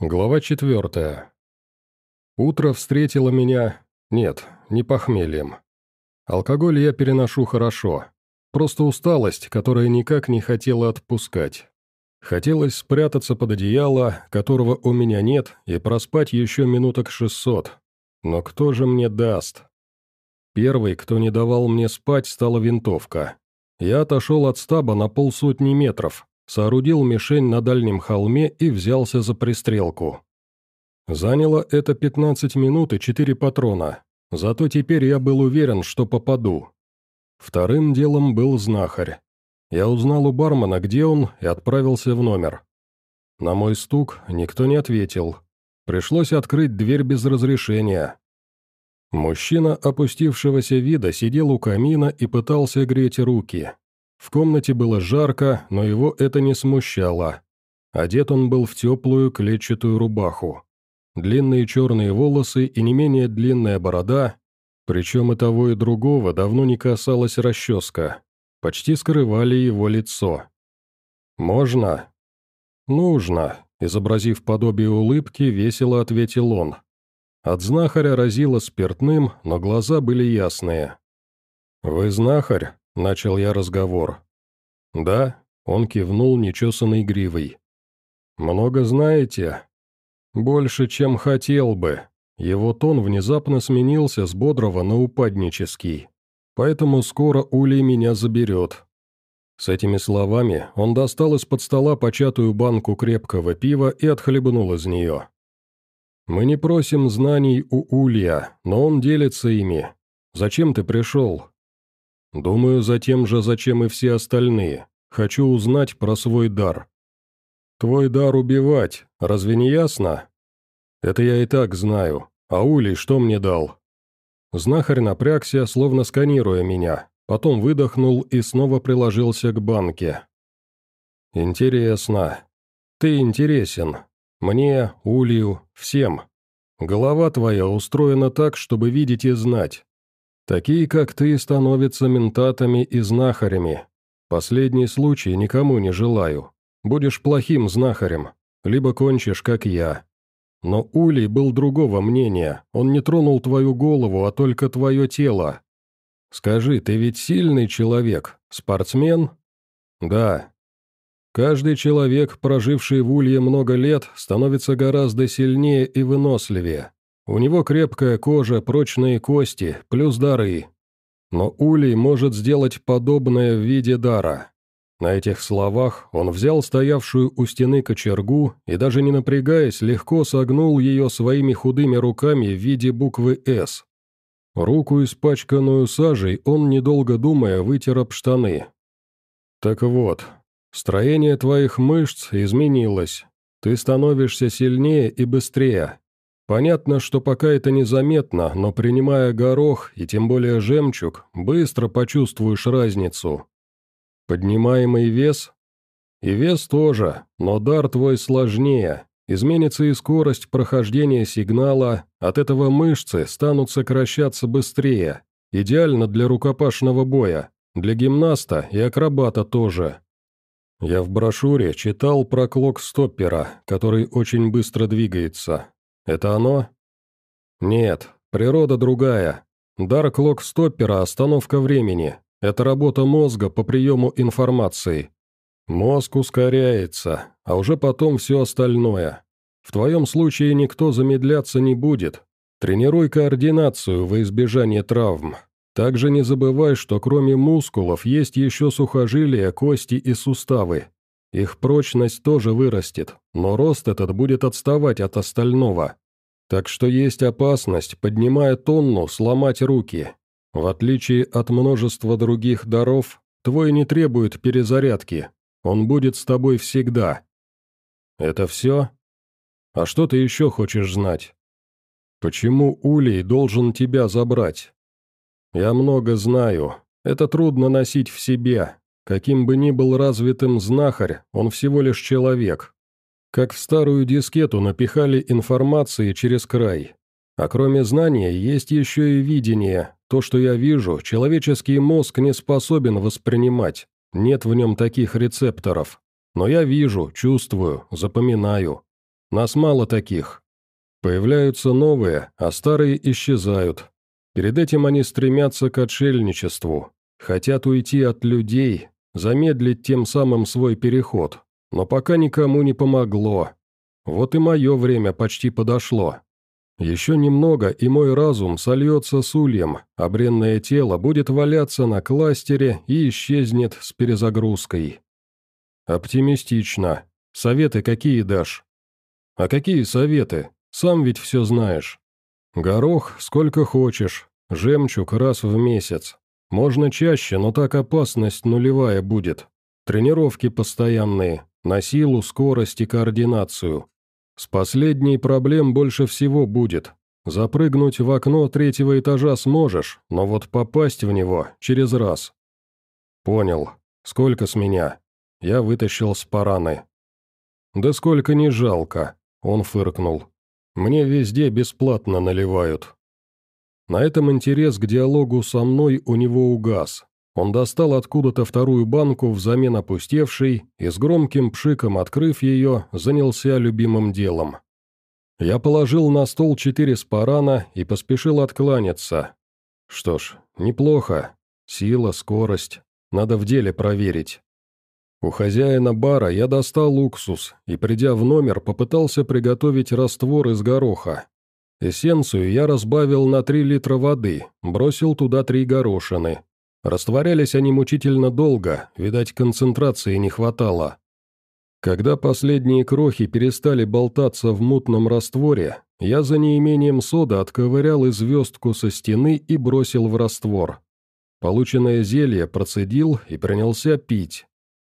Глава четвертая. Утро встретило меня... Нет, не похмельем. Алкоголь я переношу хорошо. Просто усталость, которая никак не хотела отпускать. Хотелось спрятаться под одеяло, которого у меня нет, и проспать еще минуток шестьсот. Но кто же мне даст? Первый, кто не давал мне спать, стала винтовка. Я отошел от стаба на полсотни метров, соорудил мишень на дальнем холме и взялся за пристрелку. Заняло это 15 минут и 4 патрона, зато теперь я был уверен, что попаду. Вторым делом был знахарь. Я узнал у бармена, где он, и отправился в номер. На мой стук никто не ответил. Пришлось открыть дверь без разрешения. Мужчина опустившегося вида сидел у камина и пытался греть руки. В комнате было жарко, но его это не смущало. Одет он был в теплую клетчатую рубаху. Длинные черные волосы и не менее длинная борода, причем и того и другого давно не касалась расческа, почти скрывали его лицо. «Можно?» «Нужно», — изобразив подобие улыбки, весело ответил он. От знахаря разило спиртным, но глаза были ясные. «Вы знахарь?» Начал я разговор. «Да», — он кивнул нечесанной гривой. «Много знаете?» «Больше, чем хотел бы». Его тон внезапно сменился с бодрого на упаднический. «Поэтому скоро Улей меня заберет». С этими словами он достал из-под стола початую банку крепкого пива и отхлебнул из нее. «Мы не просим знаний у Улья, но он делится ими. Зачем ты пришел?» Думаю, за тем же, зачем и все остальные. Хочу узнать про свой дар. Твой дар убивать, разве не ясно? Это я и так знаю. А Улей что мне дал? Знахарь напрягся, словно сканируя меня, потом выдохнул и снова приложился к банке. «Интересно. Ты интересен. Мне, Улью, всем. Голова твоя устроена так, чтобы видеть и знать. Такие, как ты, становятся ментатами и знахарями. Последний случай никому не желаю. Будешь плохим знахарем, либо кончишь, как я. Но Улей был другого мнения, он не тронул твою голову, а только твое тело. Скажи, ты ведь сильный человек, спортсмен? Да. Каждый человек, проживший в Улье много лет, становится гораздо сильнее и выносливее. У него крепкая кожа, прочные кости, плюс дары. Но Улей может сделать подобное в виде дара. На этих словах он взял стоявшую у стены кочергу и, даже не напрягаясь, легко согнул ее своими худыми руками в виде буквы «С». Руку, испачканную сажей, он, недолго думая, вытер об штаны. «Так вот, строение твоих мышц изменилось. Ты становишься сильнее и быстрее. Понятно, что пока это незаметно, но принимая горох и тем более жемчуг, быстро почувствуешь разницу. Поднимаемый вес? И вес тоже, но дар твой сложнее. Изменится и скорость прохождения сигнала, от этого мышцы станут сокращаться быстрее. Идеально для рукопашного боя, для гимнаста и акробата тоже. Я в брошюре читал про клок стоппера, который очень быстро двигается. Это оно? Нет, природа другая. Дар клок-стоппера – остановка времени. Это работа мозга по приему информации. Мозг ускоряется, а уже потом все остальное. В твоем случае никто замедляться не будет. Тренируй координацию во избежание травм. Также не забывай, что кроме мускулов есть еще сухожилия, кости и суставы. Их прочность тоже вырастет, но рост этот будет отставать от остального. Так что есть опасность, поднимая тонну, сломать руки. В отличие от множества других даров, твой не требует перезарядки. Он будет с тобой всегда. Это все? А что ты еще хочешь знать? Почему Улей должен тебя забрать? Я много знаю. Это трудно носить в себе. Каким бы ни был развитым знахарь, он всего лишь человек. Как в старую дискету напихали информации через край. А кроме знания, есть еще и видение. То, что я вижу, человеческий мозг не способен воспринимать. Нет в нем таких рецепторов. Но я вижу, чувствую, запоминаю. Нас мало таких. Появляются новые, а старые исчезают. Перед этим они стремятся к отшельничеству, хотят уйти от людей, замедлить тем самым свой переход, но пока никому не помогло. Вот и мое время почти подошло. Еще немного, и мой разум сольется с ульем, а бренное тело будет валяться на кластере и исчезнет с перезагрузкой. Оптимистично. Советы какие дашь? А какие советы? Сам ведь все знаешь. Горох сколько хочешь, жемчуг раз в месяц. Можно чаще, но так опасность нулевая будет. Тренировки постоянные, на силу, скорость и координацию. С последней проблем больше всего будет. Запрыгнуть в окно третьего этажа сможешь, но вот попасть в него через раз. Понял. Сколько с меня? Я вытащил с параны. Да сколько не жалко, он фыркнул. Мне везде бесплатно наливают. На этом интерес к диалогу со мной у него угас. Он достал откуда-то вторую банку взамен опустевшей и с громким пшиком открыв ее, занялся любимым делом. Я положил на стол четыре спарана и поспешил откланяться. Что ж, неплохо. Сила, скорость. Надо в деле проверить. У хозяина бара я достал уксус и, придя в номер, попытался приготовить раствор из гороха. Эссенцию я разбавил на 3 литра воды, бросил туда три горошины, Растворялись они мучительно долго, видать, концентрации не хватало. Когда последние крохи перестали болтаться в мутном растворе, я за неимением сода отковырял и звездку со стены и бросил в раствор. Полученное зелье процедил и принялся пить.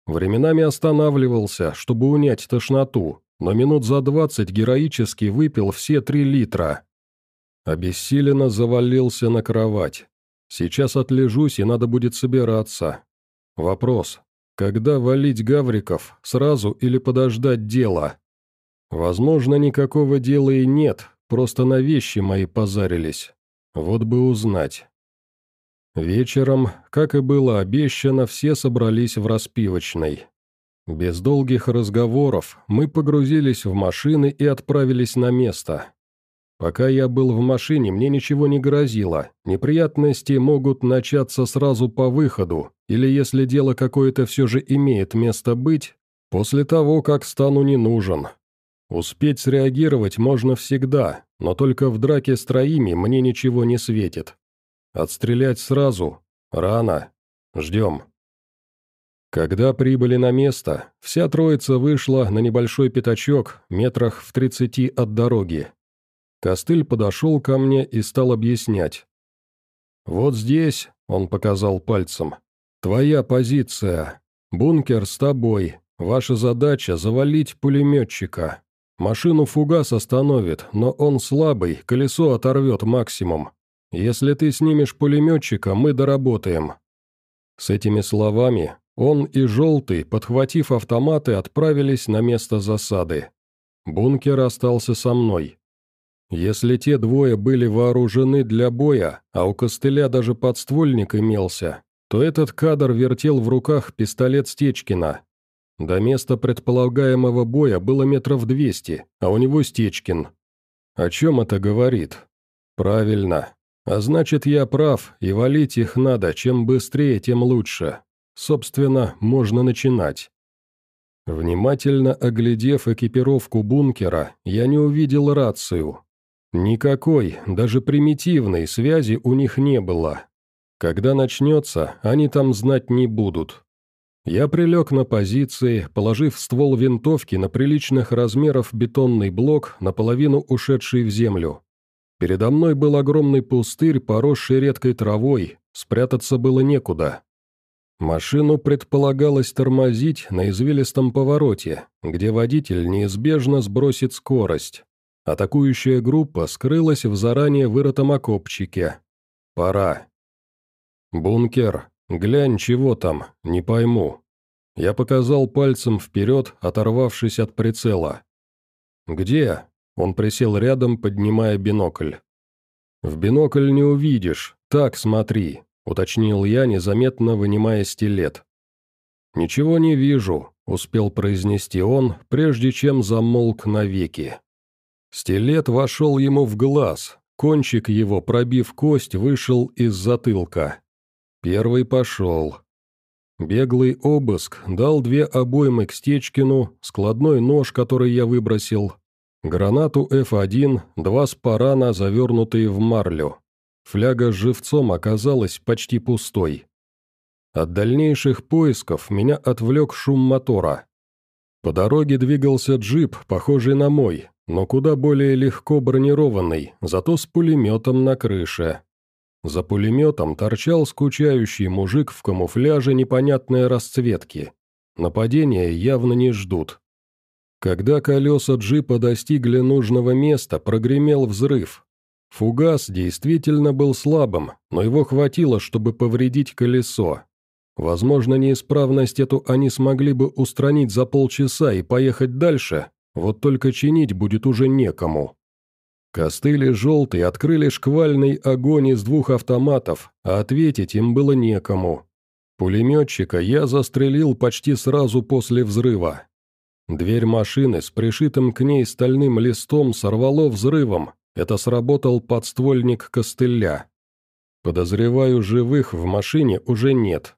Временами останавливался, чтобы унять тошноту, но минут за двадцать героически выпил все три литра. Обессиленно завалился на кровать. Сейчас отлежусь, и надо будет собираться. Вопрос. Когда валить Гавриков, сразу или подождать дело? Возможно, никакого дела и нет, просто на вещи мои позарились. Вот бы узнать. Вечером, как и было обещано, все собрались в распивочной. Без долгих разговоров мы погрузились в машины и отправились на место. Пока я был в машине, мне ничего не грозило. Неприятности могут начаться сразу по выходу, или если дело какое-то все же имеет место быть, после того, как стану не нужен. Успеть среагировать можно всегда, но только в драке с троими мне ничего не светит. Отстрелять сразу? Рано. Ждем. Когда прибыли на место, вся троица вышла на небольшой пятачок, метрах в тридцати от дороги, Костыль подошел ко мне и стал объяснять. «Вот здесь», — он показал пальцем, — «твоя позиция. Бункер с тобой. Ваша задача — завалить пулеметчика. Машину фугас остановит, но он слабый, колесо оторвет максимум. Если ты снимешь пулеметчика, мы доработаем». С этими словами он и Желтый, подхватив автоматы, отправились на место засады. Бункер остался со мной. Если те двое были вооружены для боя, а у костыля даже подствольник имелся, то этот кадр вертел в руках пистолет Стечкина. До места предполагаемого боя было метров двести, а у него Стечкин. О чем это говорит? Правильно. А значит, я прав, и валить их надо, чем быстрее, тем лучше. Собственно, можно начинать. Внимательно оглядев экипировку бункера, я не увидел рацию, Никакой, даже примитивной связи у них не было. Когда начнется, они там знать не будут. Я прилег на позиции, положив ствол винтовки на приличных размеров бетонный блок, наполовину ушедший в землю. Передо мной был огромный пустырь, поросший редкой травой, спрятаться было некуда. Машину предполагалось тормозить на извилистом повороте, где водитель неизбежно сбросит скорость. Атакующая группа скрылась в заранее вырытом окопчике. Пора. «Бункер, глянь, чего там, не пойму». Я показал пальцем вперед, оторвавшись от прицела. «Где?» Он присел рядом, поднимая бинокль. «В бинокль не увидишь, так смотри», — уточнил я, незаметно вынимая стилет. «Ничего не вижу. — успел произнести он, прежде чем замолк навеки. Стилет вошел ему в глаз, кончик его, пробив кость, вышел из затылка. Первый пошел. Беглый обыск дал две обоймы к Стечкину, складной нож, который я выбросил, гранату F1, два спарана, завернутые в марлю. Фляга с живцом оказалась почти пустой. От дальнейших поисков меня отвлек шум мотора. По дороге двигался джип, похожий на мой, но куда более легко бронированный, зато с пулеметом на крыше. За пулеметом торчал скучающий мужик в камуфляже непонятной расцветки. Нападения явно не ждут. Когда колеса джипа достигли нужного места, прогремел взрыв, Фугас действительно был слабым, но его хватило, чтобы повредить колесо. Возможно, неисправность эту они смогли бы устранить за полчаса и поехать дальше, вот только чинить будет уже некому. Костыли желтый открыли шквальный огонь из двух автоматов, а ответить им было некому. Пулеметчика я застрелил почти сразу после взрыва. Дверь машины с пришитым к ней стальным листом сорвало взрывом, это сработал подствольник костыля. Подозреваю, живых в машине уже нет.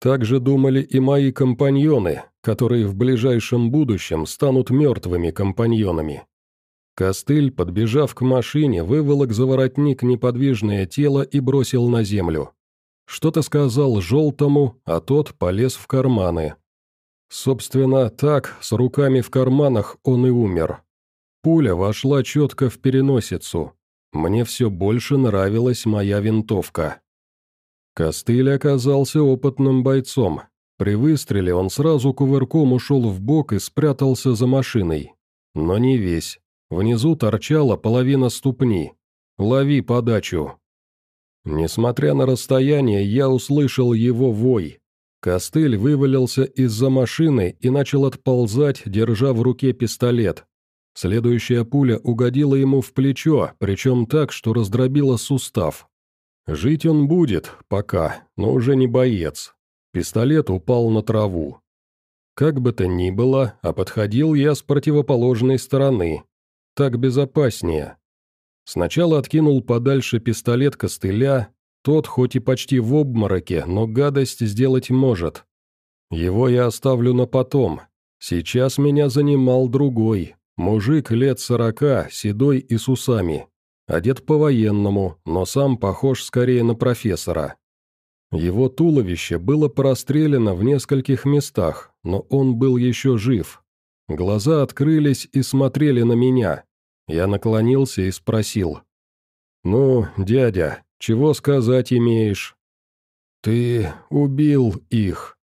Так же думали и мои компаньоны, которые в ближайшем будущем станут мертвыми компаньонами. Костыль, подбежав к машине, выволок за воротник неподвижное тело и бросил на землю. Что-то сказал желтому, а тот полез в карманы. Собственно, так, с руками в карманах, он и умер. Пуля вошла четко в переносицу. Мне все больше нравилась моя винтовка. Костыль оказался опытным бойцом. При выстреле он сразу кувырком ушел в бок и спрятался за машиной. Но не весь. Внизу торчала половина ступни. «Лови подачу!» Несмотря на расстояние, я услышал его вой. Костыль вывалился из-за машины и начал отползать, держа в руке пистолет. Следующая пуля угодила ему в плечо, причем так, что раздробила сустав. Жить он будет, пока, но уже не боец. Пистолет упал на траву. Как бы то ни было, а подходил я с противоположной стороны. Так безопаснее. Сначала откинул подальше пистолет костыля, тот хоть и почти в обмороке, но гадость сделать может. Его я оставлю на потом. Сейчас меня занимал другой, Мужик лет сорока, седой и с усами. Одет по-военному, но сам похож скорее на профессора. Его туловище было прострелено в нескольких местах, но он был еще жив. Глаза открылись и смотрели на меня. Я наклонился и спросил. «Ну, дядя, чего сказать имеешь?» «Ты убил их».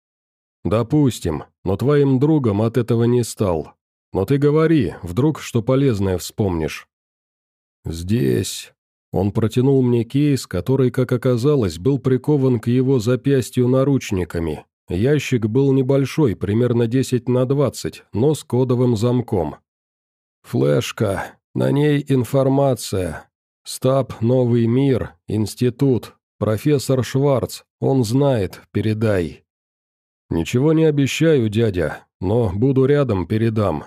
«Допустим, но твоим другом от этого не стал. Но ты говори, вдруг что полезное вспомнишь». «Здесь...» Он протянул мне кейс, который, как оказалось, был прикован к его запястью наручниками. Ящик был небольшой, примерно 10 на 20, но с кодовым замком. «Флешка. На ней информация. Стаб «Новый мир», институт. Профессор Шварц. Он знает. Передай». «Ничего не обещаю, дядя, но буду рядом, передам.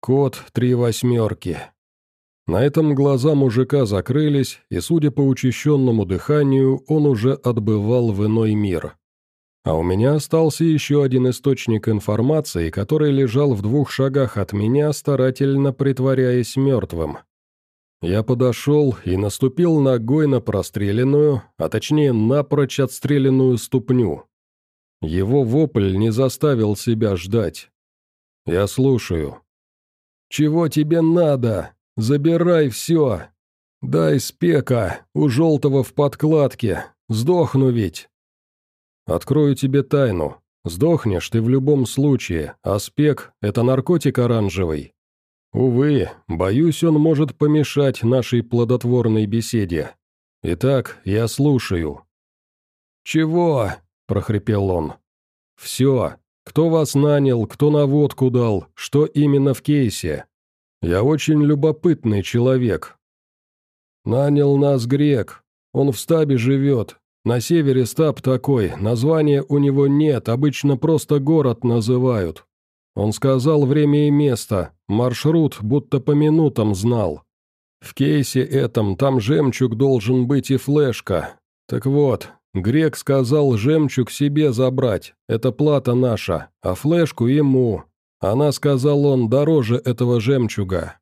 Код три восьмерки. На этом глаза мужика закрылись, и, судя по учащенному дыханию, он уже отбывал в иной мир. А у меня остался еще один источник информации, который лежал в двух шагах от меня, старательно притворяясь мертвым. Я подошел и наступил ногой на простреленную, а точнее напрочь отстреленную ступню. Его вопль не заставил себя ждать. «Я слушаю», «Чего тебе надо? Забирай все! Дай спека, у желтого в подкладке, сдохну ведь!» «Открою тебе тайну. Сдохнешь ты в любом случае, а спек — это наркотик оранжевый. Увы, боюсь, он может помешать нашей плодотворной беседе. Итак, я слушаю». «Чего?» — прохрипел он. «Все. Кто вас нанял, кто наводку дал, что именно в кейсе? Я очень любопытный человек. Нанял нас грек, он в стабе живет, На севере стаб такой, названия у него нет, обычно просто город называют. Он сказал время и место, маршрут будто по минутам знал. В кейсе этом там жемчуг должен быть и флешка. Так вот, грек сказал жемчуг себе забрать, это плата наша, а флешку ему. Она, сказал он, дороже этого жемчуга.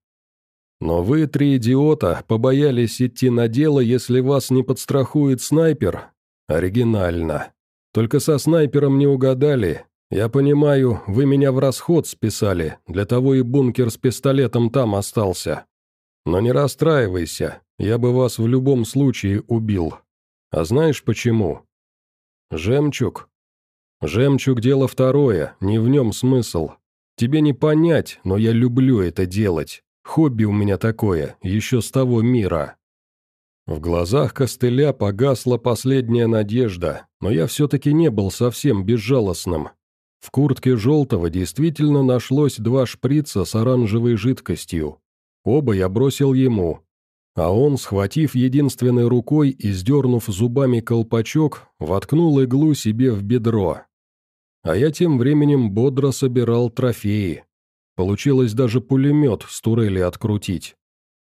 Но вы, три идиота, побоялись идти на дело, если вас не подстрахует снайпер? Оригинально. Только со снайпером не угадали. Я понимаю, вы меня в расход списали, для того и бункер с пистолетом там остался. Но не расстраивайся, я бы вас в любом случае убил. А знаешь почему? Жемчуг. Жемчуг – дело второе, не в нем смысл. Тебе не понять, но я люблю это делать. Хобби у меня такое, еще с того мира». В глазах костыля погасла последняя надежда, но я все-таки не был совсем безжалостным. В куртке желтого действительно нашлось два шприца с оранжевой жидкостью. Оба я бросил ему. А он, схватив единственной рукой и сдернув зубами колпачок, воткнул иглу себе в бедро. А я тем временем бодро собирал трофеи. Получилось даже пулемет с турели открутить.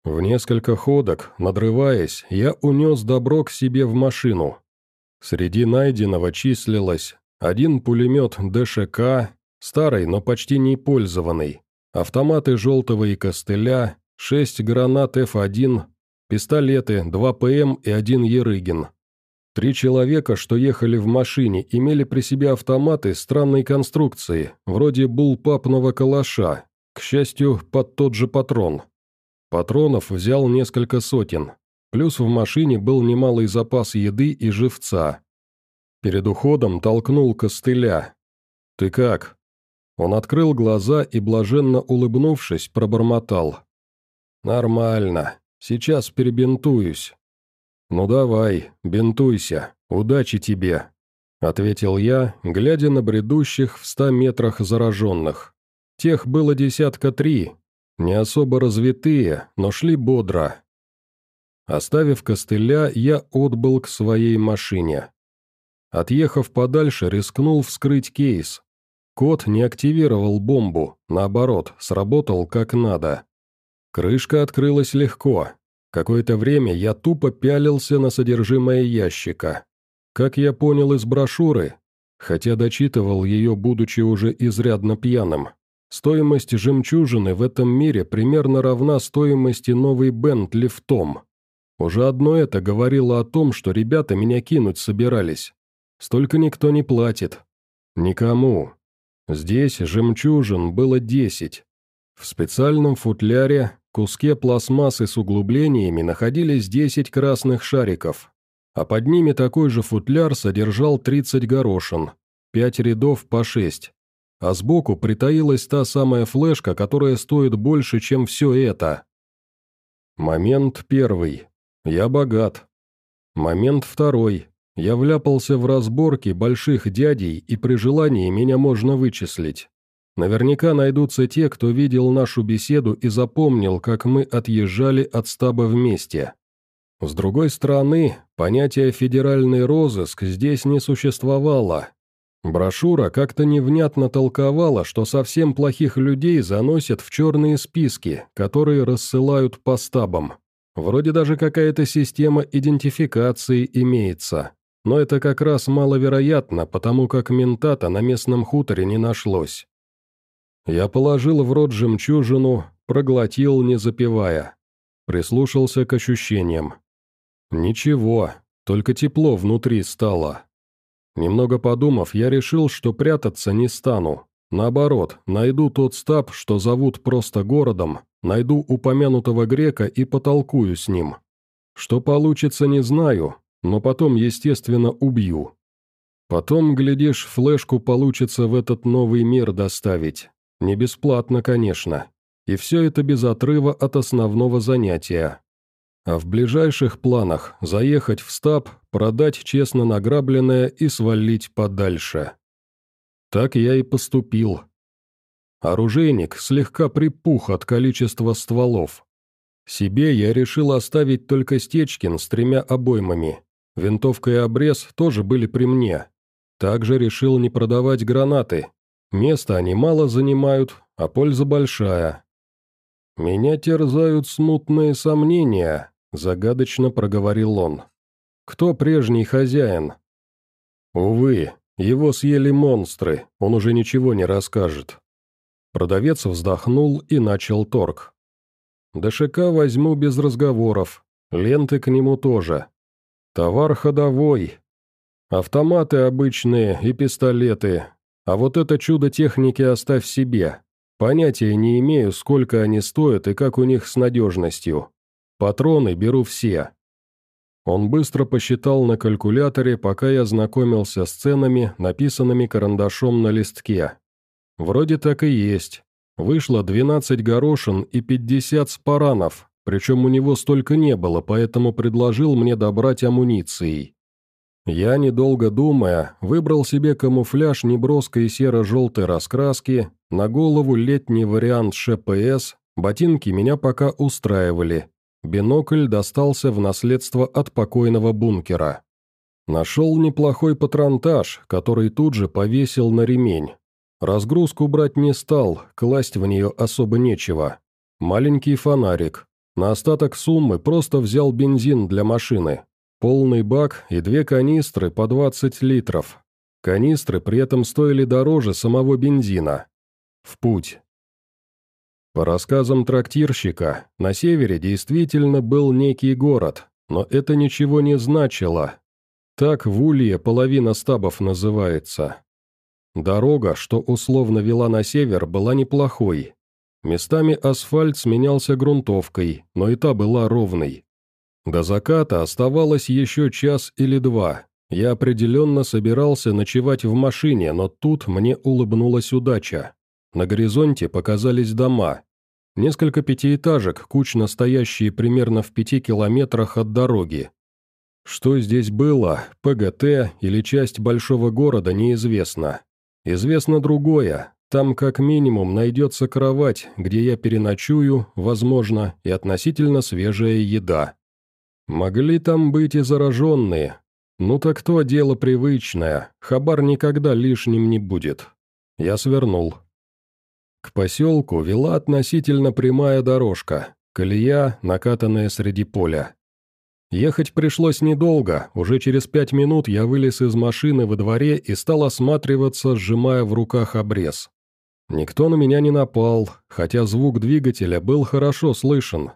В несколько ходок, надрываясь, я унес добро к себе в машину. Среди найденного числилось один пулемет ДШК, старый, но почти не пользованный, автоматы желтого и костыля, шесть гранат F1, пистолеты, два ПМ и один Ерыгин. Три человека, что ехали в машине, имели при себе автоматы странной конструкции, вроде булпапного калаша, к счастью, под тот же патрон. Патронов взял несколько сотен, плюс в машине был немалый запас еды и живца. Перед уходом толкнул костыля. «Ты как?» Он открыл глаза и, блаженно улыбнувшись, пробормотал. «Нормально. Сейчас перебинтуюсь». «Ну давай, бинтуйся, удачи тебе», — ответил я, глядя на бредущих в ста метрах зараженных. Тех было десятка три, не особо развитые, но шли бодро. Оставив костыля, я отбыл к своей машине. Отъехав подальше, рискнул вскрыть кейс. Кот не активировал бомбу, наоборот, сработал как надо. Крышка открылась легко, Какое-то время я тупо пялился на содержимое ящика. Как я понял из брошюры, хотя дочитывал ее, будучи уже изрядно пьяным, стоимость жемчужины в этом мире примерно равна стоимости новой Бентли в том. Уже одно это говорило о том, что ребята меня кинуть собирались. Столько никто не платит. Никому. Здесь жемчужин было десять. В специальном футляре куске пластмассы с углублениями находились 10 красных шариков, а под ними такой же футляр содержал 30 горошин, 5 рядов по 6. А сбоку притаилась та самая флешка, которая стоит больше, чем все это. Момент первый. Я богат. Момент второй. Я вляпался в разборки больших дядей, и при желании меня можно вычислить. Наверняка найдутся те, кто видел нашу беседу и запомнил, как мы отъезжали от стаба вместе. С другой стороны, понятие «федеральный розыск» здесь не существовало. Брошюра как-то невнятно толковала, что совсем плохих людей заносят в черные списки, которые рассылают по стабам. Вроде даже какая-то система идентификации имеется. Но это как раз маловероятно, потому как ментата на местном хуторе не нашлось. Я положил в рот жемчужину, проглотил, не запивая. Прислушался к ощущениям. Ничего, только тепло внутри стало. Немного подумав, я решил, что прятаться не стану. Наоборот, найду тот стаб, что зовут просто городом, найду упомянутого грека и потолкую с ним. Что получится, не знаю, но потом, естественно, убью. Потом, глядишь, флешку получится в этот новый мир доставить. Не бесплатно, конечно. И все это без отрыва от основного занятия. А в ближайших планах заехать в стаб, продать честно награбленное и свалить подальше. Так я и поступил. Оружейник слегка припух от количества стволов. Себе я решил оставить только Стечкин с тремя обоймами. Винтовка и обрез тоже были при мне. Также решил не продавать гранаты. Место они мало занимают, а польза большая. «Меня терзают смутные сомнения», — загадочно проговорил он. «Кто прежний хозяин?» «Увы, его съели монстры, он уже ничего не расскажет». Продавец вздохнул и начал торг. «ДШК возьму без разговоров, ленты к нему тоже. Товар ходовой. Автоматы обычные и пистолеты. А вот это чудо техники оставь себе. Понятия не имею, сколько они стоят и как у них с надежностью. Патроны беру все. Он быстро посчитал на калькуляторе, пока я знакомился с ценами, написанными карандашом на листке. Вроде так и есть. Вышло 12 горошин и 50 спаранов, причем у него столько не было, поэтому предложил мне добрать амуницией. Я, недолго думая, выбрал себе камуфляж неброской серо-желтой раскраски, на голову летний вариант ШПС, ботинки меня пока устраивали. Бинокль достался в наследство от покойного бункера. Нашел неплохой патронтаж, который тут же повесил на ремень. Разгрузку брать не стал, класть в нее особо нечего. Маленький фонарик. На остаток суммы просто взял бензин для машины. Полный бак и две канистры по 20 литров. Канистры при этом стоили дороже самого бензина. В путь. По рассказам трактирщика, на севере действительно был некий город, но это ничего не значило. Так в Улье половина стабов называется. Дорога, что условно вела на север, была неплохой. Местами асфальт сменялся грунтовкой, но и та была ровной. До заката оставалось еще час или два. Я определенно собирался ночевать в машине, но тут мне улыбнулась удача. На горизонте показались дома. Несколько пятиэтажек, кучно стоящие примерно в пяти километрах от дороги. Что здесь было, ПГТ или часть большого города, неизвестно. Известно другое. Там как минимум найдется кровать, где я переночую, возможно, и относительно свежая еда. Могли там быть и зараженные. Ну так то дело привычное, хабар никогда лишним не будет. Я свернул. К поселку вела относительно прямая дорожка, колея, накатанная среди поля. Ехать пришлось недолго, уже через пять минут я вылез из машины во дворе и стал осматриваться, сжимая в руках обрез. Никто на меня не напал, хотя звук двигателя был хорошо слышен.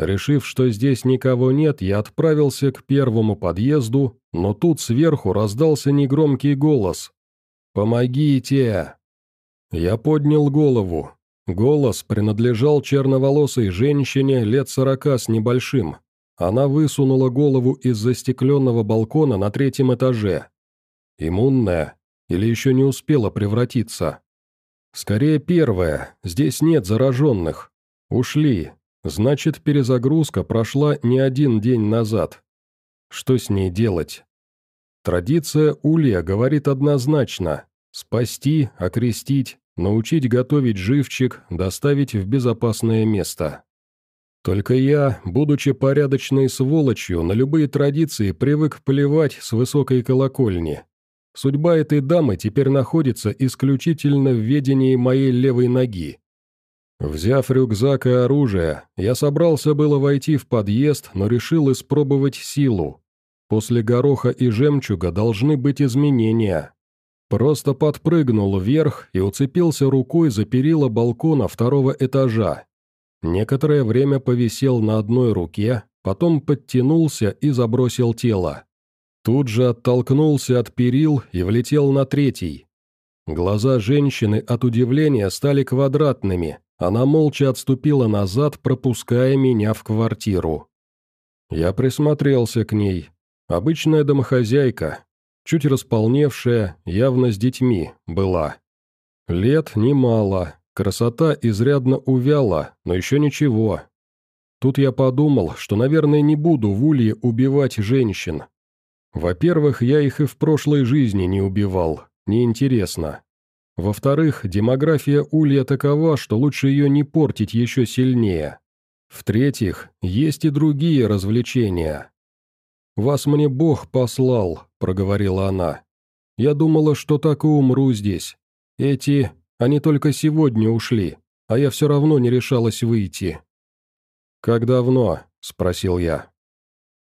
Решив, что здесь никого нет, я отправился к первому подъезду, но тут сверху раздался негромкий голос. «Помогите!» Я поднял голову. Голос принадлежал черноволосой женщине лет сорока с небольшим. Она высунула голову из застекленного балкона на третьем этаже. Иммунная? Или еще не успела превратиться? Скорее первая, здесь нет зараженных. Ушли. Значит, перезагрузка прошла не один день назад. Что с ней делать? Традиция Улья говорит однозначно. Спасти, окрестить, научить готовить живчик, доставить в безопасное место. Только я, будучи порядочной сволочью, на любые традиции привык плевать с высокой колокольни. Судьба этой дамы теперь находится исключительно в ведении моей левой ноги. Взяв рюкзак и оружие, я собрался было войти в подъезд, но решил испробовать силу. После гороха и жемчуга должны быть изменения. Просто подпрыгнул вверх и уцепился рукой за перила балкона второго этажа, Некоторое время повисел на одной руке, потом подтянулся и забросил тело. Тут же оттолкнулся от перил и влетел на третий. Глаза женщины от удивления стали квадратными, она молча отступила назад, пропуская меня в квартиру. Я присмотрелся к ней. Обычная домохозяйка, чуть располневшая, явно с детьми, была. Лет немало, Красота изрядно увяла, но еще ничего. Тут я подумал, что, наверное, не буду в улье убивать женщин. Во-первых, я их и в прошлой жизни не убивал, неинтересно. Во-вторых, демография улья такова, что лучше ее не портить еще сильнее. В-третьих, есть и другие развлечения. «Вас мне Бог послал», — проговорила она. «Я думала, что так и умру здесь. Эти, они только сегодня ушли, а я все равно не решалась выйти». «Как давно?» — спросил я.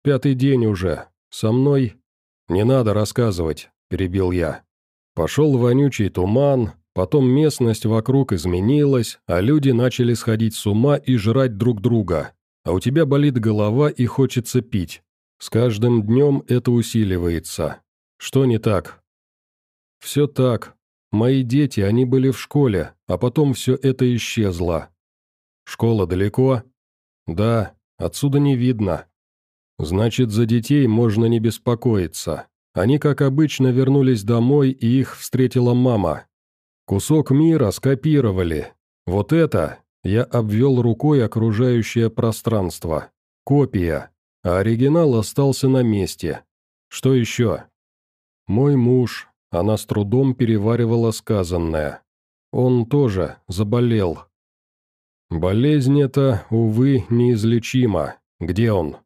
«Пятый день уже. Со мной...» «Не надо рассказывать», — перебил я. Пошел вонючий туман, потом местность вокруг изменилась, а люди начали сходить с ума и жрать друг друга. А у тебя болит голова и хочется пить. С каждым днем это усиливается. Что не так? Все так. Мои дети, они были в школе, а потом все это исчезло. Школа далеко? Да, отсюда не видно. Значит, за детей можно не беспокоиться. Они, как обычно, вернулись домой, и их встретила мама. Кусок мира скопировали. Вот это я обвел рукой окружающее пространство. Копия а оригинал остался на месте. Что еще? Мой муж, она с трудом переваривала сказанное. Он тоже заболел. Болезнь эта, увы, неизлечима. Где он?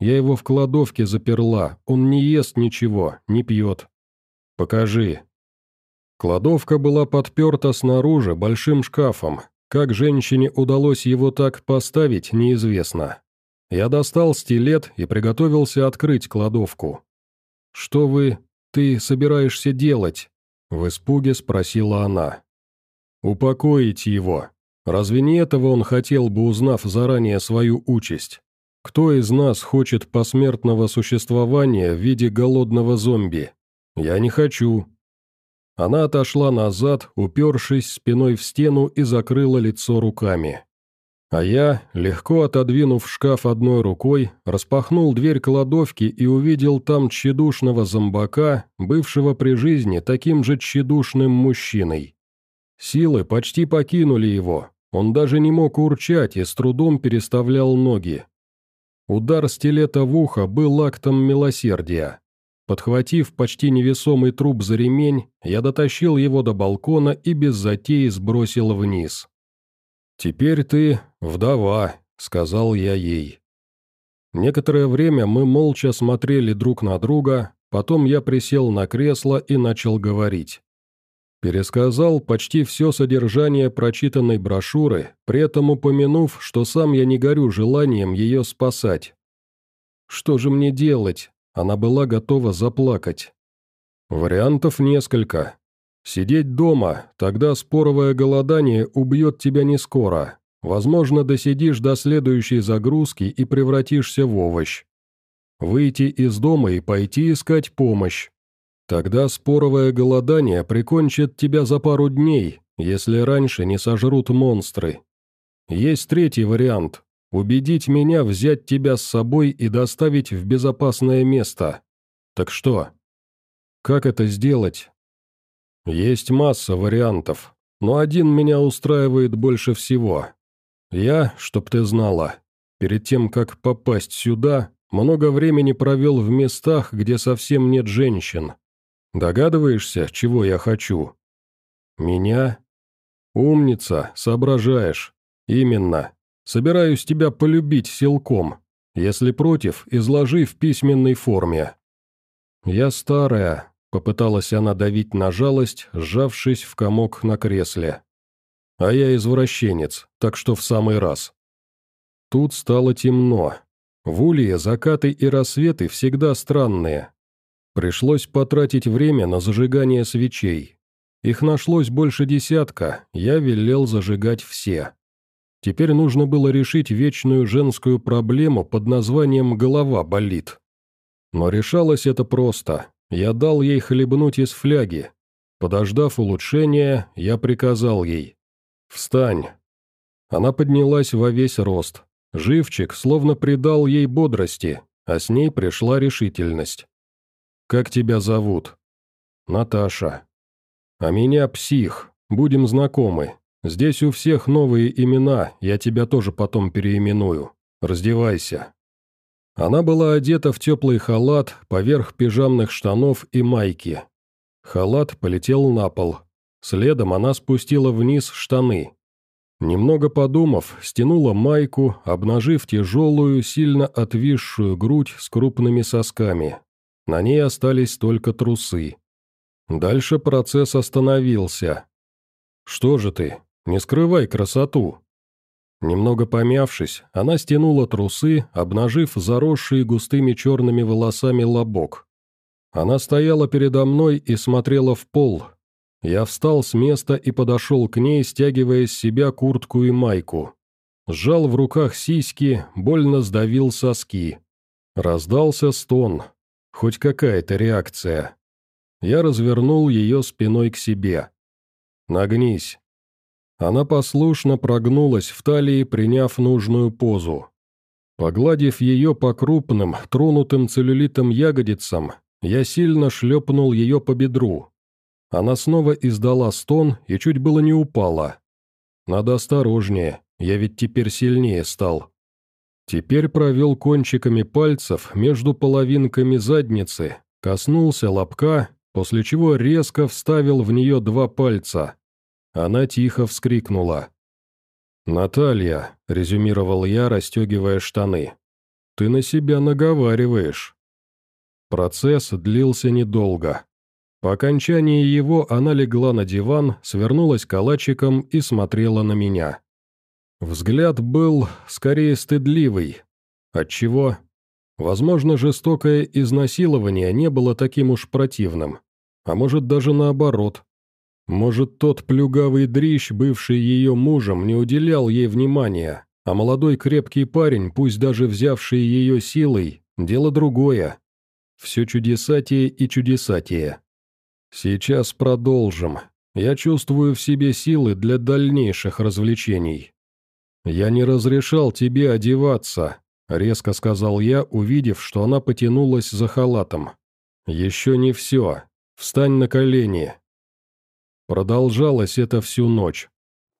Я его в кладовке заперла, он не ест ничего, не пьет. Покажи. Кладовка была подперта снаружи большим шкафом. Как женщине удалось его так поставить, неизвестно. Я достал стилет и приготовился открыть кладовку. «Что вы... ты собираешься делать?» — в испуге спросила она. «Упокоить его. Разве не этого он хотел бы, узнав заранее свою участь? Кто из нас хочет посмертного существования в виде голодного зомби? Я не хочу». Она отошла назад, упершись спиной в стену и закрыла лицо руками. А я, легко отодвинув шкаф одной рукой, распахнул дверь кладовки и увидел там тщедушного зомбака, бывшего при жизни таким же тщедушным мужчиной. Силы почти покинули его, он даже не мог урчать и с трудом переставлял ноги. Удар стилета в ухо был актом милосердия. Подхватив почти невесомый труп за ремень, я дотащил его до балкона и без затеи сбросил вниз. «Теперь ты вдова», — сказал я ей. Некоторое время мы молча смотрели друг на друга, потом я присел на кресло и начал говорить. Пересказал почти все содержание прочитанной брошюры, при этом упомянув, что сам я не горю желанием ее спасать. «Что же мне делать?» Она была готова заплакать. «Вариантов несколько. Сидеть дома, тогда споровое голодание убьет тебя не скоро. Возможно, досидишь до следующей загрузки и превратишься в овощ. Выйти из дома и пойти искать помощь. Тогда споровое голодание прикончит тебя за пару дней, если раньше не сожрут монстры. Есть третий вариант – убедить меня взять тебя с собой и доставить в безопасное место. Так что? Как это сделать? Есть масса вариантов, но один меня устраивает больше всего. Я, чтоб ты знала, перед тем, как попасть сюда, много времени провел в местах, где совсем нет женщин. Догадываешься, чего я хочу? Меня? Умница, соображаешь. Именно. Собираюсь тебя полюбить силком. Если против, изложи в письменной форме. Я старая, Попыталась она давить на жалость, сжавшись в комок на кресле. А я извращенец, так что в самый раз. Тут стало темно. В Улье закаты и рассветы всегда странные. Пришлось потратить время на зажигание свечей. Их нашлось больше десятка, я велел зажигать все. Теперь нужно было решить вечную женскую проблему под названием «голова болит». Но решалось это просто. Я дал ей хлебнуть из фляги. Подождав улучшения, я приказал ей. «Встань!» Она поднялась во весь рост. Живчик словно придал ей бодрости, а с ней пришла решительность. «Как тебя зовут?» «Наташа». «А меня псих. Будем знакомы. Здесь у всех новые имена, я тебя тоже потом переименую. Раздевайся». Она была одета в теплый халат, поверх пижамных штанов и майки. Халат полетел на пол. Следом она спустила вниз штаны. Немного подумав, стянула майку, обнажив тяжелую, сильно отвисшую грудь с крупными сосками. На ней остались только трусы. Дальше процесс остановился. «Что же ты? Не скрывай красоту!» Немного помявшись, она стянула трусы, обнажив заросший густыми черными волосами лобок. Она стояла передо мной и смотрела в пол, я встал с места и подошел к ней, стягивая с себя куртку и майку. Сжал в руках сиськи, больно сдавил соски. Раздался стон. Хоть какая-то реакция. Я развернул ее спиной к себе. «Нагнись». Она послушно прогнулась в талии, приняв нужную позу. Погладив ее по крупным, тронутым целлюлитом ягодицам, я сильно шлепнул ее по бедру. Она снова издала стон и чуть было не упала. «Надо осторожнее, я ведь теперь сильнее стал». Теперь провел кончиками пальцев между половинками задницы, коснулся лобка, после чего резко вставил в нее два пальца. Она тихо вскрикнула. «Наталья», — резюмировал я, расстегивая штаны, — «ты на себя наговариваешь». Процесс длился недолго. По окончании его она легла на диван, свернулась калачиком и смотрела на меня. Взгляд был скорее стыдливый. Отчего? Возможно, жестокое изнасилование не было таким уж противным. А может, даже наоборот. Может, тот плюгавый дрищ, бывший ее мужем, не уделял ей внимания, а молодой крепкий парень, пусть даже взявший ее силой, дело другое. Все чудесатие и чудесатие. «Сейчас продолжим. Я чувствую в себе силы для дальнейших развлечений». «Я не разрешал тебе одеваться», — резко сказал я, увидев, что она потянулась за халатом. «Еще не все. Встань на колени». Продолжалось это всю ночь.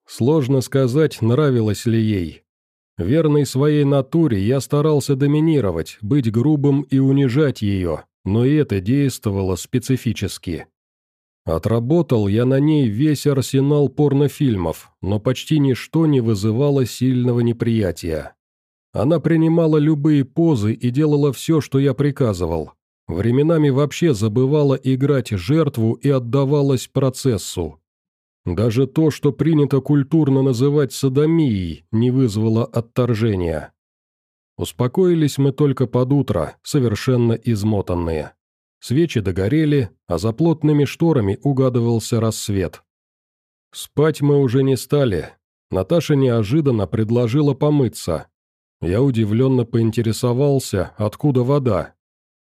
Сложно сказать, нравилось ли ей. Верной своей натуре я старался доминировать, быть грубым и унижать ее, но и это действовало специфически. Отработал я на ней весь арсенал порнофильмов, но почти ничто не вызывало сильного неприятия. Она принимала любые позы и делала все, что я приказывал. Временами вообще забывала играть жертву и отдавалась процессу. Даже то, что принято культурно называть садомией, не вызвало отторжения. Успокоились мы только под утро, совершенно измотанные. Свечи догорели, а за плотными шторами угадывался рассвет. Спать мы уже не стали. Наташа неожиданно предложила помыться. Я удивленно поинтересовался, откуда вода.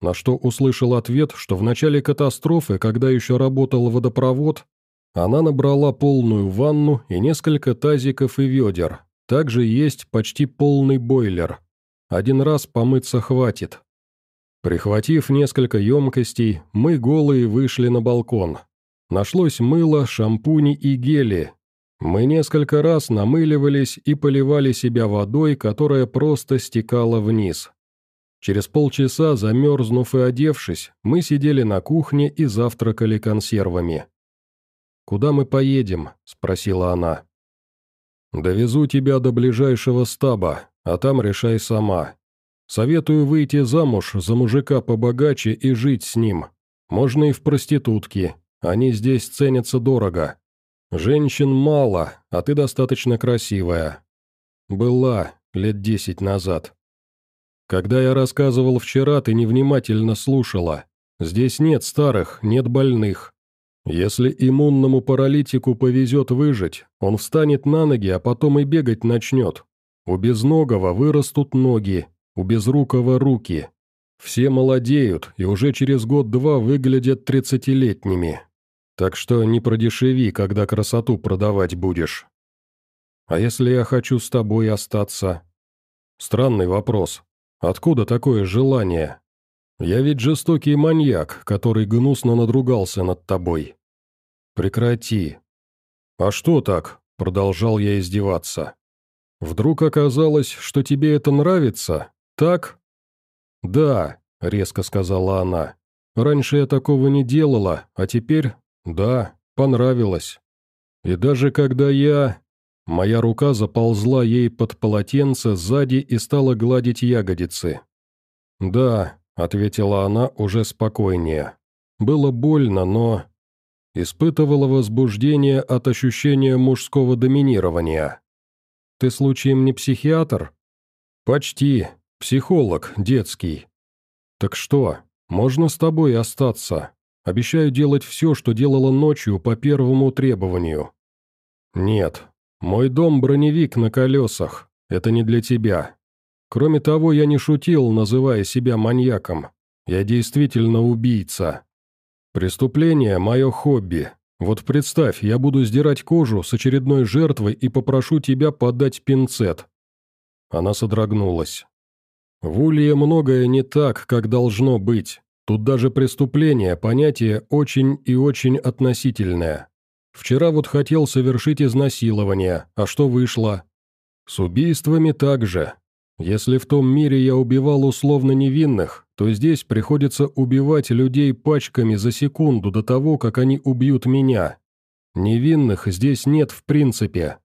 На что услышал ответ, что в начале катастрофы, когда еще работал водопровод, она набрала полную ванну и несколько тазиков и ведер. Также есть почти полный бойлер. Один раз помыться хватит. Прихватив несколько емкостей, мы голые вышли на балкон. Нашлось мыло, шампуни и гели. Мы несколько раз намыливались и поливали себя водой, которая просто стекала вниз. Через полчаса, замерзнув и одевшись, мы сидели на кухне и завтракали консервами. «Куда мы поедем?» – спросила она. «Довезу тебя до ближайшего стаба, а там решай сама. Советую выйти замуж за мужика побогаче и жить с ним. Можно и в проститутки, они здесь ценятся дорого. Женщин мало, а ты достаточно красивая. Была лет десять назад. Когда я рассказывал вчера, ты невнимательно слушала. Здесь нет старых, нет больных. Если иммунному паралитику повезет выжить, он встанет на ноги, а потом и бегать начнет. У безногого вырастут ноги, у Безрукова руки. Все молодеют и уже через год-два выглядят тридцатилетними. Так что не продешеви, когда красоту продавать будешь. А если я хочу с тобой остаться? Странный вопрос. Откуда такое желание? Я ведь жестокий маньяк, который гнусно надругался над тобой. Прекрати. А что так? Продолжал я издеваться. Вдруг оказалось, что тебе это нравится? Так?» «Да», — резко сказала она. «Раньше я такого не делала, а теперь, да, понравилось. И даже когда я...» Моя рука заползла ей под полотенце сзади и стала гладить ягодицы. «Да», — ответила она уже спокойнее. «Было больно, но...» Испытывала возбуждение от ощущения мужского доминирования. «Ты случаем не психиатр?» «Почти. Психолог, детский». «Так что, можно с тобой остаться? Обещаю делать все, что делала ночью по первому требованию». «Нет, мой дом броневик на колесах. Это не для тебя. Кроме того, я не шутил, называя себя маньяком. Я действительно убийца. Преступление – мое хобби. Вот представь, я буду сдирать кожу с очередной жертвой и попрошу тебя подать пинцет». Она содрогнулась. В Улье многое не так, как должно быть. Тут даже преступление – понятие очень и очень относительное. Вчера вот хотел совершить изнасилование, а что вышло? С убийствами также. Если в том мире я убивал условно невинных, то здесь приходится убивать людей пачками за секунду до того, как они убьют меня. Невинных здесь нет в принципе.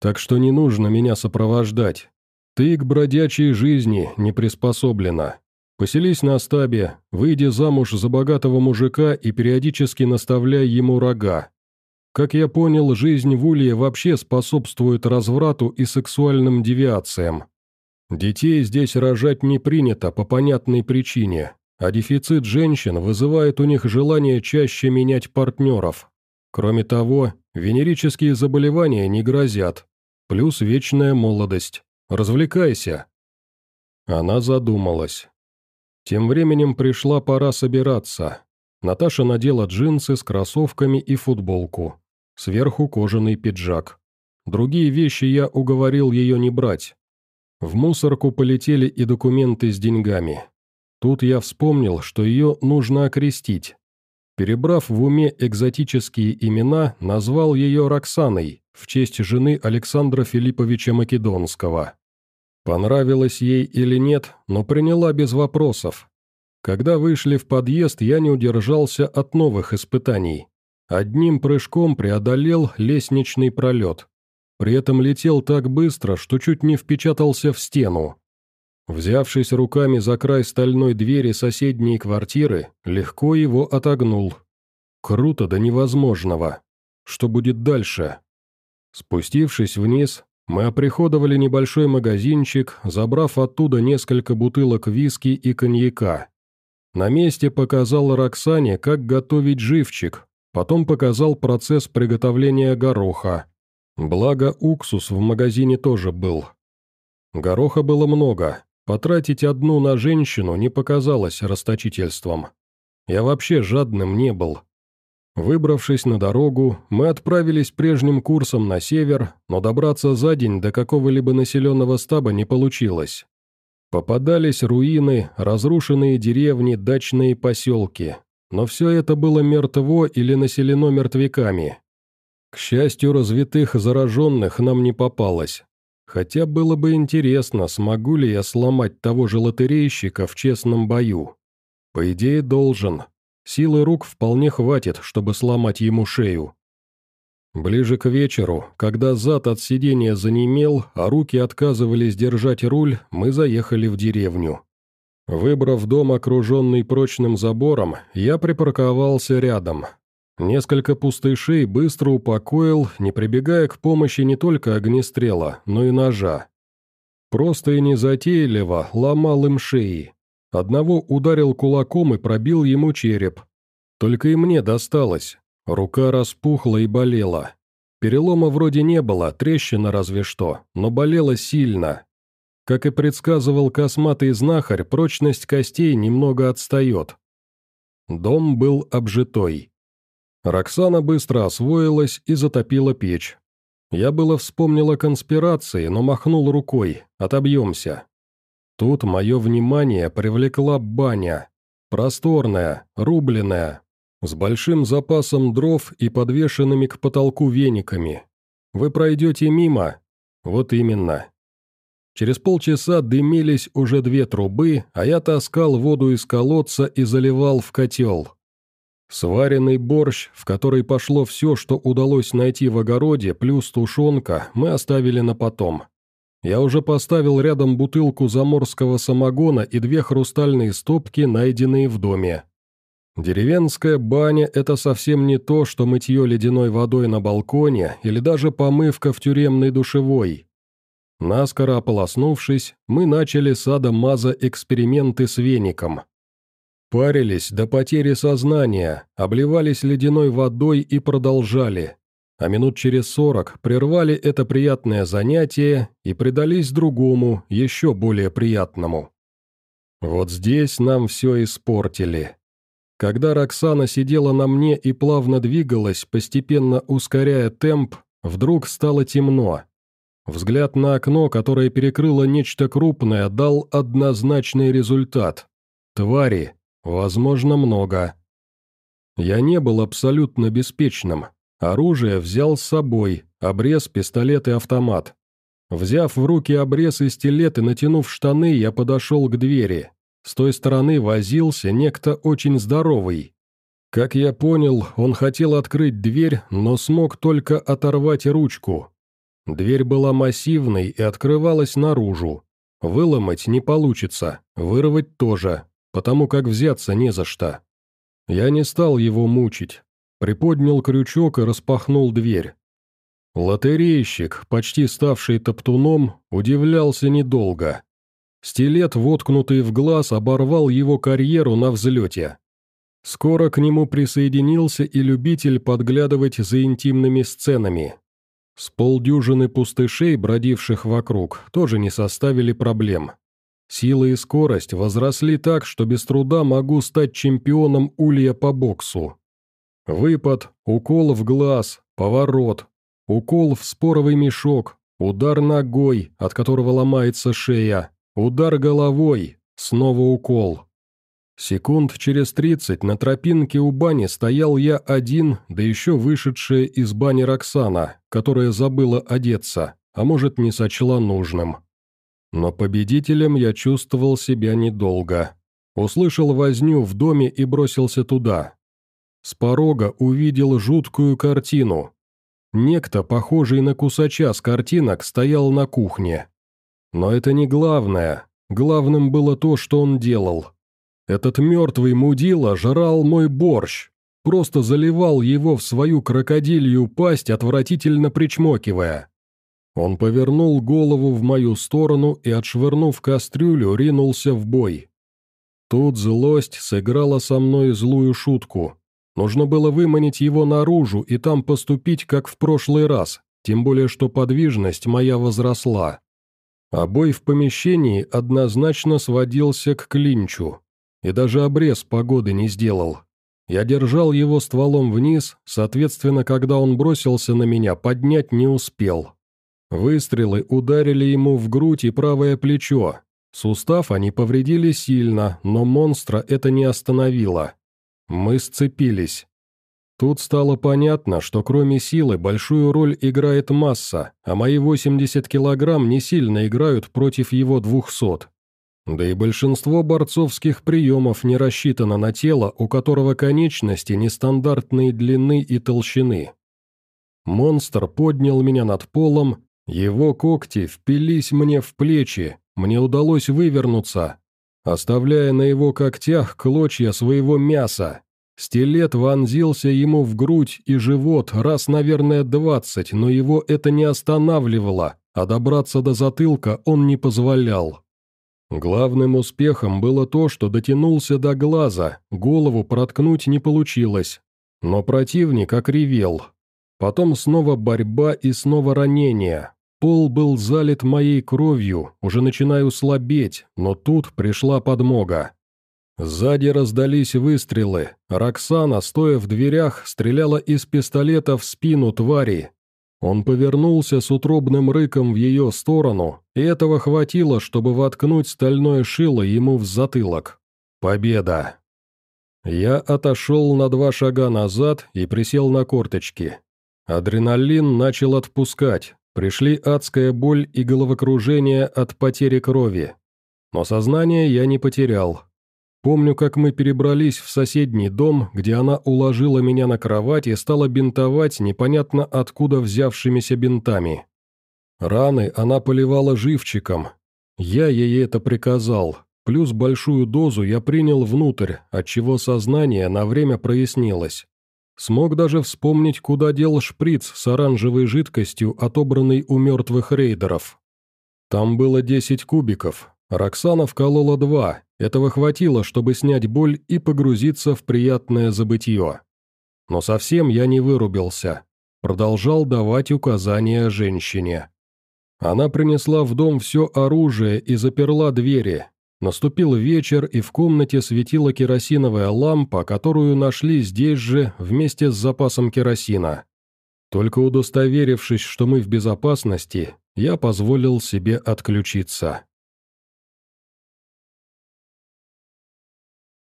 Так что не нужно меня сопровождать. Ты к бродячей жизни не приспособлена. Поселись на стабе, выйди замуж за богатого мужика и периодически наставляй ему рога. Как я понял, жизнь в Улье вообще способствует разврату и сексуальным девиациям. Детей здесь рожать не принято по понятной причине, а дефицит женщин вызывает у них желание чаще менять партнеров. Кроме того, венерические заболевания не грозят. Плюс вечная молодость. Развлекайся». Она задумалась. Тем временем пришла пора собираться. Наташа надела джинсы с кроссовками и футболку. Сверху кожаный пиджак. Другие вещи я уговорил ее не брать. В мусорку полетели и документы с деньгами. Тут я вспомнил, что ее нужно окрестить. Перебрав в уме экзотические имена, назвал ее Роксаной, в честь жены Александра Филипповича Македонского. Понравилось ей или нет, но приняла без вопросов. Когда вышли в подъезд, я не удержался от новых испытаний. Одним прыжком преодолел лестничный пролет. При этом летел так быстро, что чуть не впечатался в стену. Взявшись руками за край стальной двери соседней квартиры, легко его отогнул. Круто до невозможного. Что будет дальше? Спустившись вниз, мы оприходовали небольшой магазинчик, забрав оттуда несколько бутылок виски и коньяка. На месте показал Роксане, как готовить живчик, потом показал процесс приготовления гороха. Благо, уксус в магазине тоже был. Гороха было много, потратить одну на женщину не показалось расточительством. Я вообще жадным не был, Выбравшись на дорогу, мы отправились прежним курсом на север, но добраться за день до какого-либо населенного стаба не получилось. Попадались руины, разрушенные деревни, дачные поселки. Но все это было мертво или населено мертвяками. К счастью, развитых зараженных нам не попалось. Хотя было бы интересно, смогу ли я сломать того же лотерейщика в честном бою. По идее, должен. Силы рук вполне хватит, чтобы сломать ему шею. Ближе к вечеру, когда зад от сидения занемел, а руки отказывались держать руль, мы заехали в деревню. Выбрав дом, окруженный прочным забором, я припарковался рядом. Несколько пустышей быстро упокоил, не прибегая к помощи не только огнестрела, но и ножа. Просто и незатейливо ломал им шеи. Одного ударил кулаком и пробил ему череп. Только и мне досталось. Рука распухла и болела. Перелома вроде не было, трещина разве что, но болела сильно. Как и предсказывал косматый знахарь, прочность костей немного отстает. Дом был обжитой. Роксана быстро освоилась и затопила печь. Я было вспомнил о конспирации, но махнул рукой, отобьемся. Тут мое внимание привлекла баня. Просторная, рубленная, с большим запасом дров и подвешенными к потолку вениками. Вы пройдете мимо? Вот именно. Через полчаса дымились уже две трубы, а я таскал воду из колодца и заливал в котел. Сваренный борщ, в который пошло все, что удалось найти в огороде, плюс тушенка, мы оставили на потом. Я уже поставил рядом бутылку заморского самогона и две хрустальные стопки, найденные в доме. Деревенская баня – это совсем не то, что мытье ледяной водой на балконе или даже помывка в тюремной душевой. Наскоро ополоснувшись, мы начали садомаза эксперименты с веником. Парились до потери сознания, обливались ледяной водой и продолжали. А минут через сорок прервали это приятное занятие и предались другому, еще более приятному. Вот здесь нам все испортили. Когда Роксана сидела на мне и плавно двигалась, постепенно ускоряя темп, вдруг стало темно. Взгляд на окно, которое перекрыло нечто крупное, дал однозначный результат. Твари, возможно, много. Я не был абсолютно беспечным. Оружие взял с собой, обрез, пистолет и автомат. Взяв в руки обрез и стилет и натянув штаны, я подошел к двери. С той стороны возился некто очень здоровый. Как я понял, он хотел открыть дверь, но смог только оторвать ручку. Дверь была массивной и открывалась наружу. Выломать не получится, вырвать тоже, потому как взяться не за что. Я не стал его мучить. Приподнял крючок и распахнул дверь. Лотерейщик, почти ставший топтуном, удивлялся недолго. Стилет, воткнутый в глаз, оборвал его карьеру на взлете. Скоро к нему присоединился и любитель подглядывать за интимными сценами. С полдюжины пустышей, бродивших вокруг, тоже не составили проблем. Сила и скорость возросли так, что без труда могу стать чемпионом улья по боксу. Выпад, укол в глаз, поворот, укол в споровый мешок, удар ногой, от которого ломается шея, Удар головой, снова укол. Секунд через тридцать на тропинке у бани стоял я один, да еще вышедшая из бани Роксана, которая забыла одеться, а может не сочла нужным. Но победителем я чувствовал себя недолго. Услышал возню в доме и бросился туда. С порога увидел жуткую картину. Некто, похожий на кусача с картинок, стоял на кухне. Но это не главное. Главным было то, что он делал. Этот мертвый мудила жрал мой борщ, просто заливал его в свою крокодилью пасть, отвратительно причмокивая. Он повернул голову в мою сторону и, отшвырнув кастрюлю, ринулся в бой. Тут злость сыграла со мной злую шутку. Нужно было выманить его наружу и там поступить, как в прошлый раз, тем более что подвижность моя возросла. А бой в помещении однозначно сводился к клинчу, и даже обрез погоды не сделал. Я держал его стволом вниз, соответственно, когда он бросился на меня, поднять не успел. Выстрелы ударили ему в грудь и правое плечо. Сустав они повредили сильно, но монстра это не остановило. Мы сцепились. Тут стало понятно, что кроме силы большую роль играет масса, а мои 80 килограмм не сильно играют против его 200. Да и большинство борцовских приемов не рассчитано на тело, у которого конечности нестандартной длины и толщины. Монстр поднял меня над полом, его когти впились мне в плечи, мне удалось вывернуться, оставляя на его когтях клочья своего мяса, Стилет вонзился ему в грудь и живот раз, наверное, двадцать, но его это не останавливало, а добраться до затылка он не позволял. Главным успехом было то, что дотянулся до глаза, голову проткнуть не получилось. Но противник окривел. Потом снова борьба и снова ранение. Пол был залит моей кровью, уже начинаю слабеть, но тут пришла подмога. Сзади раздались выстрелы. Роксана, стоя в дверях, стреляла из пистолета в спину твари. Он повернулся с утробным рыком в ее сторону, и этого хватило, чтобы воткнуть стальное шило ему в затылок. Победа! Я отошел на два шага назад и присел на корточки. Адреналин начал отпускать, пришли адская боль и головокружение от потери крови. Но сознание я не потерял, Помню, как мы перебрались в соседний дом, где она уложила меня на кровать и стала бинтовать непонятно откуда взявшимися бинтами. Раны она поливала живчиком. Я ей это приказал, плюс большую дозу я принял внутрь, отчего сознание на время прояснилось. Смог даже вспомнить, куда дел шприц с оранжевой жидкостью, отобранный у мертвых рейдеров. Там было 10 кубиков. Роксана вколола два, этого хватило, чтобы снять боль и погрузиться в приятное забытье. Но совсем я не вырубился. Продолжал давать указания женщине. Она принесла в дом все оружие и заперла двери, Наступил вечер, и в комнате светила керосиновая лампа, которую нашли здесь же, вместе с запасом керосина. Только удостоверившись, что мы в безопасности, я позволил себе отключиться.